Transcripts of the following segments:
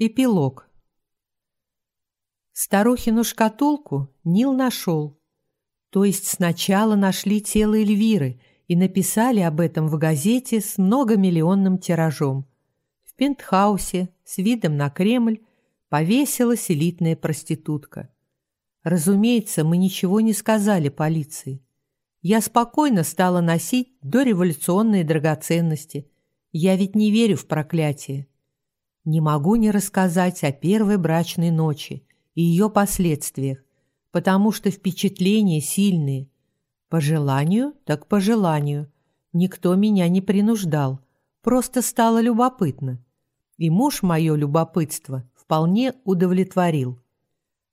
Эпилог. Старухину шкатулку Нил нашел. То есть сначала нашли тело Эльвиры и написали об этом в газете с многомиллионным тиражом. В пентхаусе с видом на Кремль повесилась элитная проститутка. Разумеется, мы ничего не сказали полиции. Я спокойно стала носить дореволюционные драгоценности. Я ведь не верю в проклятие. Не могу не рассказать о первой брачной ночи и ее последствиях, потому что впечатления сильные. По желанию, так по желанию. Никто меня не принуждал, просто стало любопытно. И муж мое любопытство вполне удовлетворил.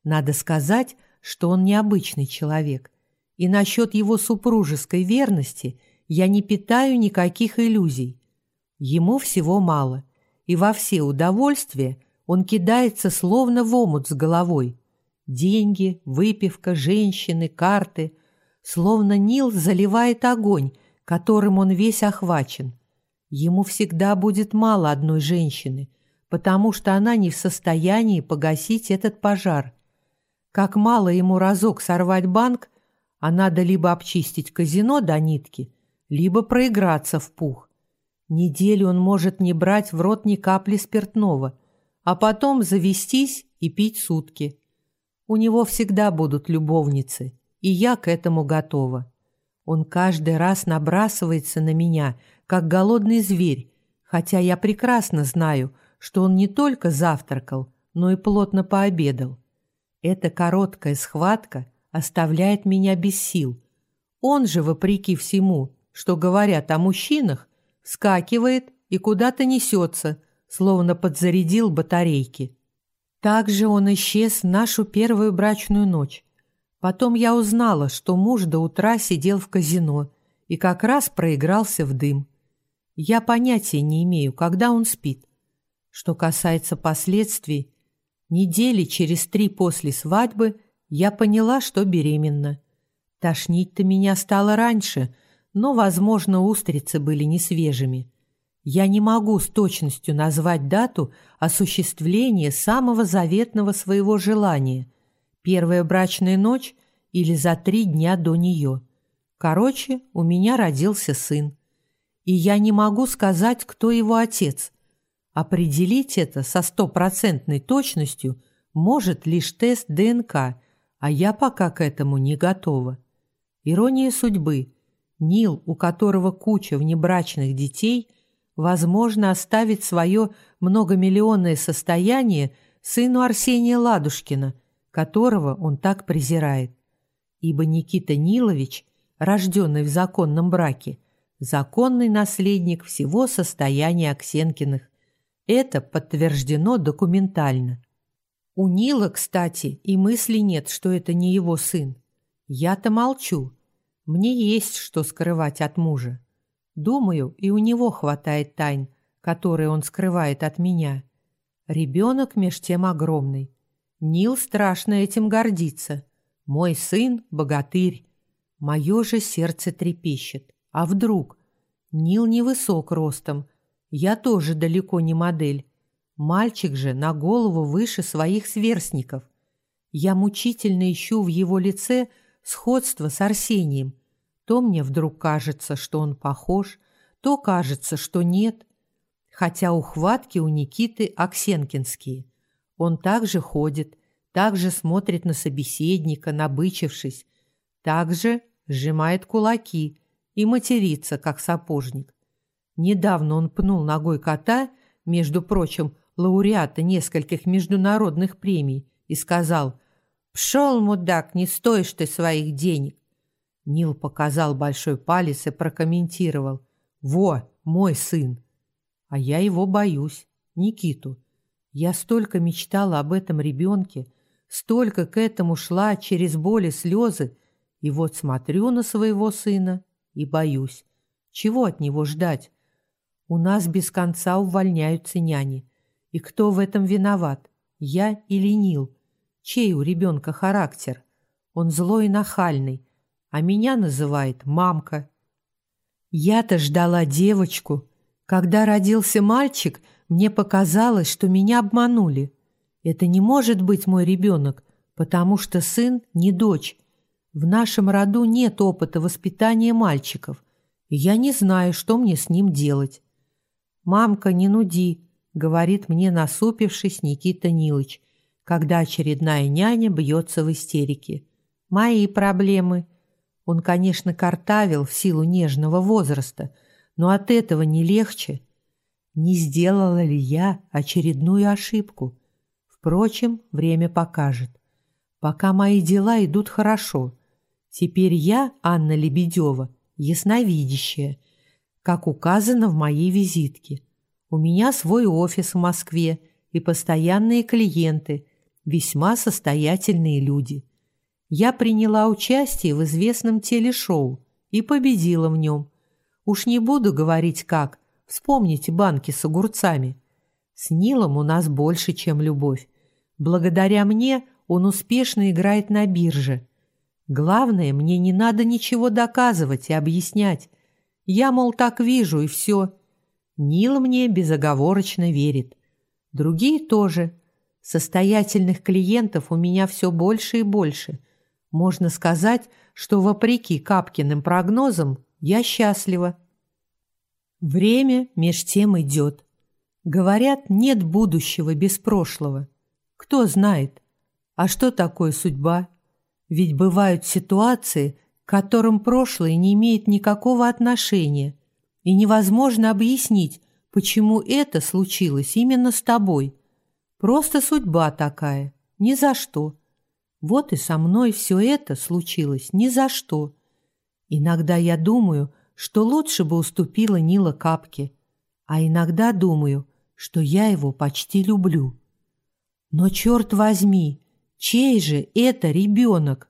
Надо сказать, что он необычный человек, и насчет его супружеской верности я не питаю никаких иллюзий. Ему всего мало – и во все удовольствия он кидается словно в омут с головой. Деньги, выпивка, женщины, карты. Словно Нил заливает огонь, которым он весь охвачен. Ему всегда будет мало одной женщины, потому что она не в состоянии погасить этот пожар. Как мало ему разок сорвать банк, а надо либо обчистить казино до нитки, либо проиграться в пух. Неделю он может не брать в рот ни капли спиртного, а потом завестись и пить сутки. У него всегда будут любовницы, и я к этому готова. Он каждый раз набрасывается на меня, как голодный зверь, хотя я прекрасно знаю, что он не только завтракал, но и плотно пообедал. Эта короткая схватка оставляет меня без сил. Он же, вопреки всему, что говорят о мужчинах, скакивает и куда-то несется, словно подзарядил батарейки. Также он исчез нашу первую брачную ночь. Потом я узнала, что муж до утра сидел в казино и как раз проигрался в дым. Я понятия не имею, когда он спит. Что касается последствий, недели через три после свадьбы я поняла, что беременна. Тошнить-то меня стало раньше – но, возможно, устрицы были не свежими. Я не могу с точностью назвать дату осуществления самого заветного своего желания – первая брачная ночь или за три дня до нее. Короче, у меня родился сын. И я не могу сказать, кто его отец. Определить это со стопроцентной точностью может лишь тест ДНК, а я пока к этому не готова. Ирония судьбы – Нил, у которого куча внебрачных детей, возможно, оставит свое многомиллионное состояние сыну Арсения Ладушкина, которого он так презирает. Ибо Никита Нилович, рожденный в законном браке, законный наследник всего состояния Аксенкиных. Это подтверждено документально. У Нила, кстати, и мысли нет, что это не его сын. Я-то молчу. Мне есть что скрывать от мужа. Думаю, и у него хватает тайн, которые он скрывает от меня. Ребенок меж тем огромный. Нил страшно этим гордится. Мой сын — богатырь. Мое же сердце трепещет. А вдруг? Нил невысок ростом. Я тоже далеко не модель. Мальчик же на голову выше своих сверстников. Я мучительно ищу в его лице — сходство с Арсением. То мне вдруг кажется, что он похож, то кажется, что нет. Хотя ухватки у Никиты аксенкинские. Он также ходит, также смотрит на собеседника, набычившись, также сжимает кулаки и матерится, как сапожник. Недавно он пнул ногой кота, между прочим, лауреата нескольких международных премий, и сказал «Пшел, мудак, не стоишь ты своих денег!» Нил показал большой палец и прокомментировал. «Во, мой сын!» А я его боюсь, Никиту. Я столько мечтала об этом ребенке, столько к этому шла через боль и слезы, и вот смотрю на своего сына и боюсь. Чего от него ждать? У нас без конца увольняются няни. И кто в этом виноват, я или Нил? Чей у ребенка характер? Он злой и нахальный, а меня называет мамка. Я-то ждала девочку, Когда родился мальчик, мне показалось, что меня обманули. Это не может быть мой ребенок, потому что сын не дочь. В нашем роду нет опыта воспитания мальчиков, и я не знаю, что мне с ним делать. «Мамка, не нуди», — говорит мне насупившись Никита Нилыч, когда очередная няня бьется в истерике. «Мои проблемы». Он, конечно, картавил в силу нежного возраста, но от этого не легче. Не сделала ли я очередную ошибку? Впрочем, время покажет. Пока мои дела идут хорошо. Теперь я, Анна Лебедева, ясновидящая, как указано в моей визитке. У меня свой офис в Москве и постоянные клиенты, весьма состоятельные люди. Я приняла участие в известном телешоу и победила в нем. Уж не буду говорить как, вспомните банки с огурцами. С Нилом у нас больше, чем любовь. Благодаря мне он успешно играет на бирже. Главное, мне не надо ничего доказывать и объяснять. Я, мол, так вижу, и все. Нил мне безоговорочно верит. Другие тоже. Состоятельных клиентов у меня все больше и больше. Можно сказать, что вопреки Капкиным прогнозам я счастлива. Время меж тем идет. Говорят, нет будущего без прошлого. Кто знает, а что такое судьба? Ведь бывают ситуации, к которым прошлое не имеет никакого отношения, и невозможно объяснить, почему это случилось именно с тобой. Просто судьба такая, ни за что. Вот и со мной все это случилось ни за что. Иногда я думаю, что лучше бы уступила Нила Капке, а иногда думаю, что я его почти люблю. Но черт возьми, чей же это ребенок?